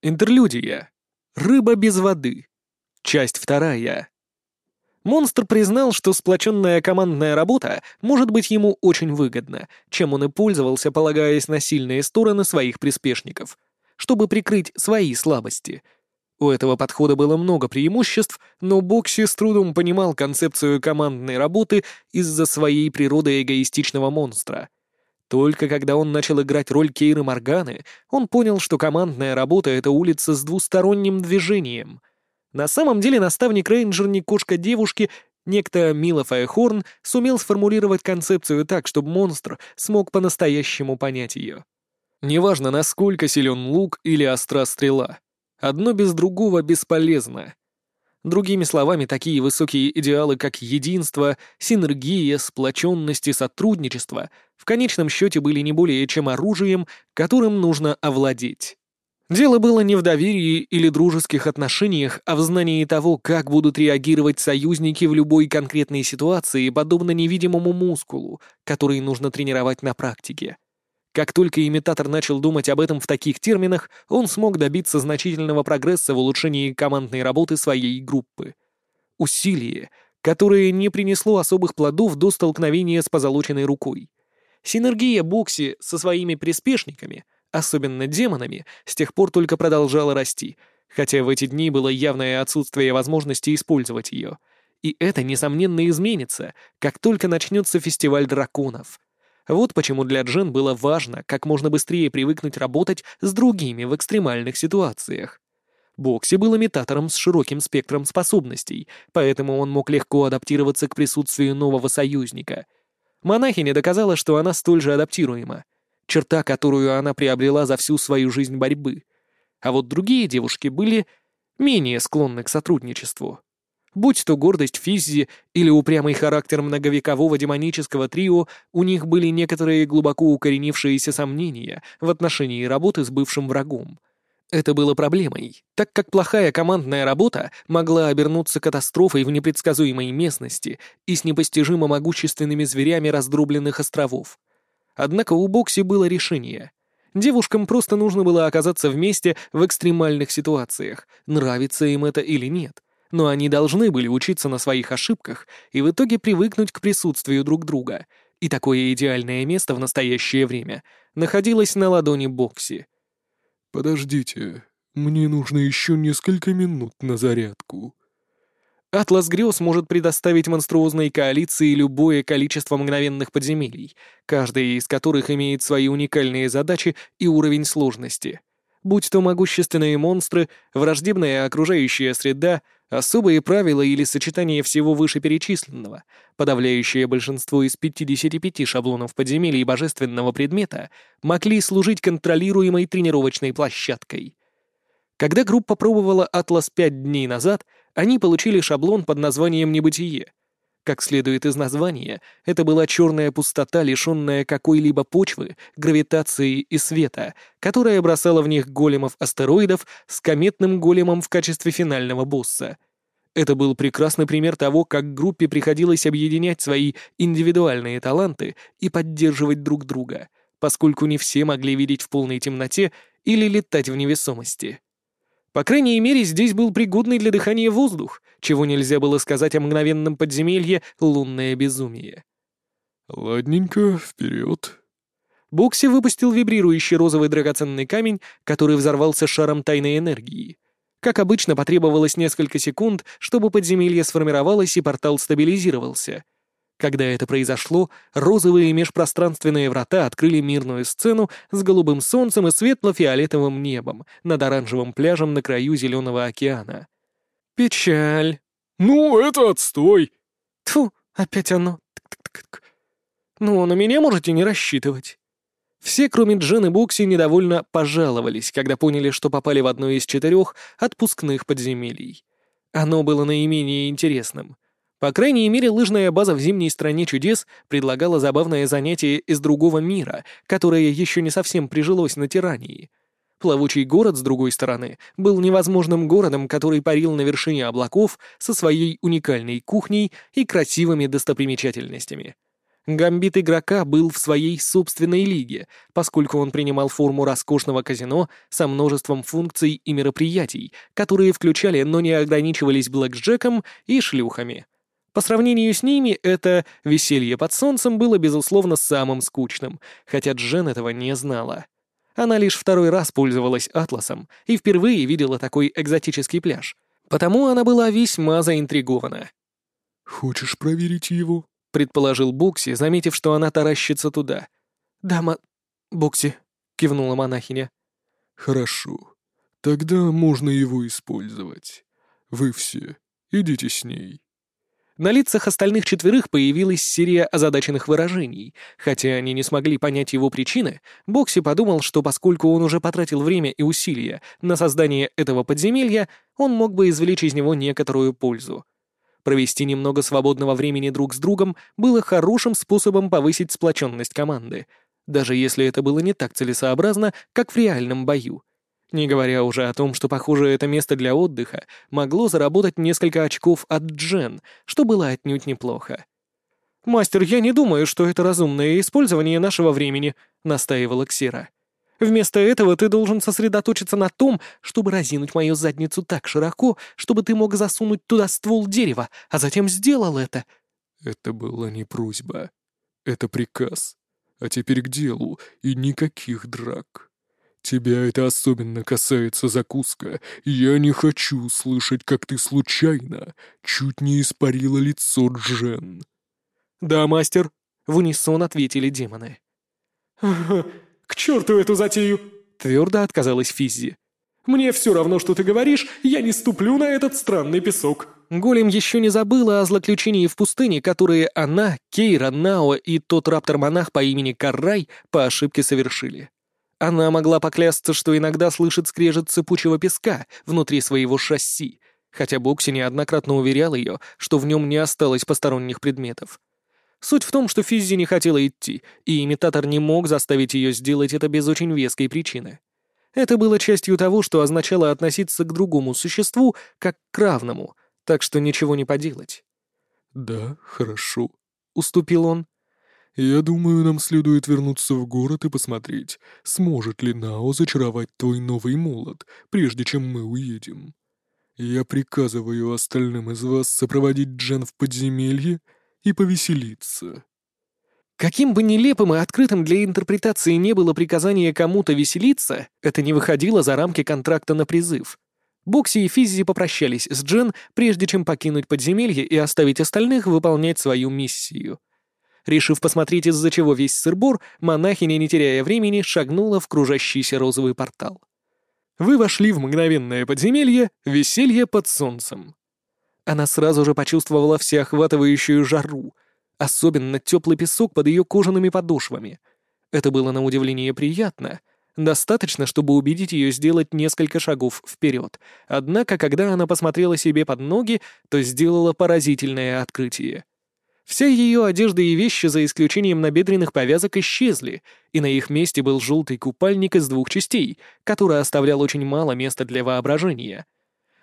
Интерлюдия. Рыба без воды. Часть вторая. Монстр признал, что сплоченная командная работа может быть ему очень выгодна, чем он и пользовался, полагаясь на сильные стороны своих приспешников, чтобы прикрыть свои слабости. У этого подхода было много преимуществ, но Бокси с трудом понимал концепцию командной работы из-за своей природы эгоистичного монстра. Только когда он начал играть роль Кейры Морганы, он понял, что командная работа — это улица с двусторонним движением — на самом деле наставник рейнджер не кошка девушки, некто Мила Файхорн сумел сформулировать концепцию так, чтобы монстр смог по-настоящему понять ее. Неважно, насколько силен лук или остра стрела, одно без другого бесполезно. Другими словами, такие высокие идеалы, как единство, синергия, сплоченность и сотрудничество, в конечном счете были не более чем оружием, которым нужно овладеть. Дело было не в доверии или дружеских отношениях, а в знании того, как будут реагировать союзники в любой конкретной ситуации, подобно невидимому мускулу, который нужно тренировать на практике. Как только имитатор начал думать об этом в таких терминах, он смог добиться значительного прогресса в улучшении командной работы своей группы. Усилие, которое не принесло особых плодов до столкновения с позолоченной рукой. Синергия Бокси со своими приспешниками — особенно демонами, с тех пор только продолжала расти, хотя в эти дни было явное отсутствие возможности использовать ее. И это, несомненно, изменится, как только начнется фестиваль драконов. Вот почему для Джен было важно как можно быстрее привыкнуть работать с другими в экстремальных ситуациях. Бокси был имитатором с широким спектром способностей, поэтому он мог легко адаптироваться к присутствию нового союзника. Монахиня доказала, что она столь же адаптируема — черта, которую она приобрела за всю свою жизнь борьбы. А вот другие девушки были менее склонны к сотрудничеству. Будь то гордость Физзи или упрямый характер многовекового демонического трио, у них были некоторые глубоко укоренившиеся сомнения в отношении работы с бывшим врагом. Это было проблемой, так как плохая командная работа могла обернуться катастрофой в непредсказуемой местности и с непостижимо могущественными зверями раздробленных островов. Однако у Бокси было решение. Девушкам просто нужно было оказаться вместе в экстремальных ситуациях, нравится им это или нет. Но они должны были учиться на своих ошибках и в итоге привыкнуть к присутствию друг друга. И такое идеальное место в настоящее время находилось на ладони Бокси. «Подождите, мне нужно еще несколько минут на зарядку», Атлас грез может предоставить монструозной коалиции любое количество мгновенных подземелий, каждая из которых имеет свои уникальные задачи и уровень сложности. Будь то могущественные монстры, враждебная окружающая среда, особые правила или сочетание всего вышеперечисленного, подавляющее большинство из 55 шаблонов подземелий божественного предмета могли служить контролируемой тренировочной площадкой. Когда группа пробовала «Атлас» пять дней назад — они получили шаблон под названием «Небытие». Как следует из названия, это была черная пустота, лишенная какой-либо почвы, гравитации и света, которая бросала в них големов-астероидов с кометным големом в качестве финального босса. Это был прекрасный пример того, как группе приходилось объединять свои индивидуальные таланты и поддерживать друг друга, поскольку не все могли видеть в полной темноте или летать в невесомости. По крайней мере, здесь был пригодный для дыхания воздух, чего нельзя было сказать о мгновенном подземелье «Лунное безумие». «Ладненько, вперед. Бокси выпустил вибрирующий розовый драгоценный камень, который взорвался шаром тайной энергии. Как обычно, потребовалось несколько секунд, чтобы подземелье сформировалось и портал стабилизировался — когда это произошло, розовые межпространственные врата открыли мирную сцену с голубым солнцем и светло-фиолетовым небом над оранжевым пляжем на краю Зеленого океана. Печаль. «Ну, это отстой!» Тфу, опять оно. Тк-тк-тк. Ну, на меня можете не рассчитывать. Все, кроме Джен и Бокси, недовольно пожаловались, когда поняли, что попали в одно из четырех отпускных подземелий. Оно было наименее интересным — по крайней мере, лыжная база в зимней стране чудес предлагала забавное занятие из другого мира, которое еще не совсем прижилось на тирании. Плавучий город, с другой стороны, был невозможным городом, который парил на вершине облаков со своей уникальной кухней и красивыми достопримечательностями. Гамбит игрока был в своей собственной лиге, поскольку он принимал форму роскошного казино со множеством функций и мероприятий, которые включали, но не ограничивались блэкджеком и шлюхами. По сравнению с ними, это «веселье под солнцем» было, безусловно, самым скучным, хотя Джен этого не знала. Она лишь второй раз пользовалась «Атласом» и впервые видела такой экзотический пляж, потому она была весьма заинтригована. «Хочешь проверить его?» — предположил Букси, заметив, что она таращится туда. «Да, Букси», — кивнула монахиня. «Хорошо. Тогда можно его использовать. Вы все идите с ней». На лицах остальных четверых появилась серия озадаченных выражений. Хотя они не смогли понять его причины, Бокси подумал, что поскольку он уже потратил время и усилия на создание этого подземелья, он мог бы извлечь из него некоторую пользу. Провести немного свободного времени друг с другом было хорошим способом повысить сплоченность команды, даже если это было не так целесообразно, как в реальном бою. Не говоря уже о том, что, похоже, это место для отдыха могло заработать несколько очков от Джен, что было отнюдь неплохо. «Мастер, я не думаю, что это разумное использование нашего времени», — настаивала Ксира. Вместо этого ты должен сосредоточиться на том, чтобы разинуть мою задницу так широко, чтобы ты мог засунуть туда ствол дерева, а затем сделал это». «Это была не просьба. Это приказ. А теперь к делу, и никаких драк. Тебя это особенно касается, закуска. Я не хочу слышать, как ты случайно чуть не испарила лицо Джен». «Да, мастер», — в унисон ответили демоны. «К черту эту затею!» — твердо отказалась Физзи. «Мне все равно, что ты говоришь, я не ступлю на этот странный песок». Голем еще не забыла о злоключении в пустыне, которые она, Кейра, Нао и тот раптор-монах по имени Каррай по ошибке совершили. Она могла поклясться, что иногда слышит скрежет цепучего песка внутри своего шасси, хотя Бокси неоднократно уверял ее, что в нем не осталось посторонних предметов. Суть в том, что Физзи не хотела идти, и имитатор не мог заставить ее сделать это без очень веской причины. Это было частью того, что означало относиться к другому существу как к равному, так что ничего не поделать. «Да, хорошо», — уступил он. «Я думаю, нам следует вернуться в город и посмотреть, сможет ли Нао зачаровать твой новый молот, прежде чем мы уедем. Я приказываю остальным из вас сопроводить Джен в подземелье и повеселиться. Каким бы нелепым и открытым для интерпретации не было приказание кому-то веселиться, это не выходило за рамки контракта на призыв. Бокси и Физзи попрощались с Джен, прежде чем покинуть подземелье и оставить остальных выполнять свою миссию. Решив посмотреть, из-за чего весь сырбор, монахиня, не теряя времени, шагнула в кружащийся розовый портал. Вы вошли в мгновенное подземелье «Веселье под солнцем». Она сразу же почувствовала всеохватывающую жару, особенно теплый песок под ее кожаными подошвами. Это было на удивление приятно. Достаточно, чтобы убедить ее сделать несколько шагов вперед. Однако, когда она посмотрела себе под ноги, то сделала поразительное открытие. Вся ее одежда и вещи, за исключением набедренных повязок, исчезли, и на их месте был желтый купальник из двух частей, который оставлял очень мало места для воображения —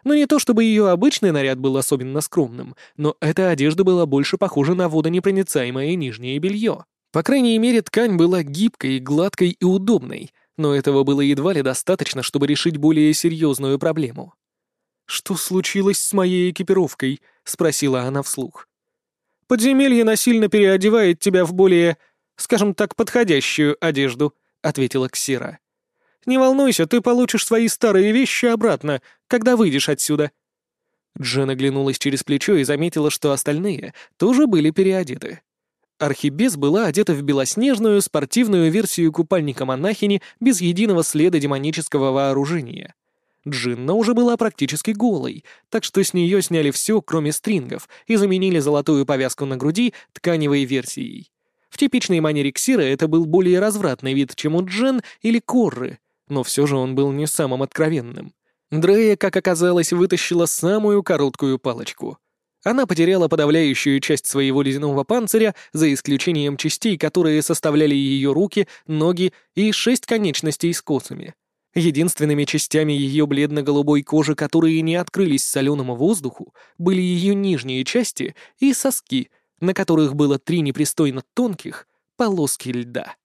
но не то чтобы ее обычный наряд был особенно скромным, но эта одежда была больше похожа на водонепроницаемое нижнее белье. По крайней мере, ткань была гибкой, гладкой и удобной, но этого было едва ли достаточно, чтобы решить более серьезную проблему. «Что случилось с моей экипировкой?» — спросила она вслух. «Подземелье насильно переодевает тебя в более, скажем так, подходящую одежду», — ответила Ксира. Не волнуйся, ты получишь свои старые вещи обратно, когда выйдешь отсюда». Джен оглянулась через плечо и заметила, что остальные тоже были переодеты. Архибес была одета в белоснежную спортивную версию купальника монахини без единого следа демонического вооружения. Джинна уже была практически голой, так что с нее сняли все, кроме стрингов, и заменили золотую повязку на груди тканевой версией. В типичной манере Ксира это был более развратный вид, чем у Джен или Корры, но все же он был не самым откровенным. Дрея, как оказалось, вытащила самую короткую палочку. Она потеряла подавляющую часть своего ледяного панциря, за исключением частей, которые составляли ее руки, ноги и шесть конечностей с косами. Единственными частями ее бледно-голубой кожи, которые не открылись соленому воздуху, были ее нижние части и соски, на которых было три непристойно тонких полоски льда.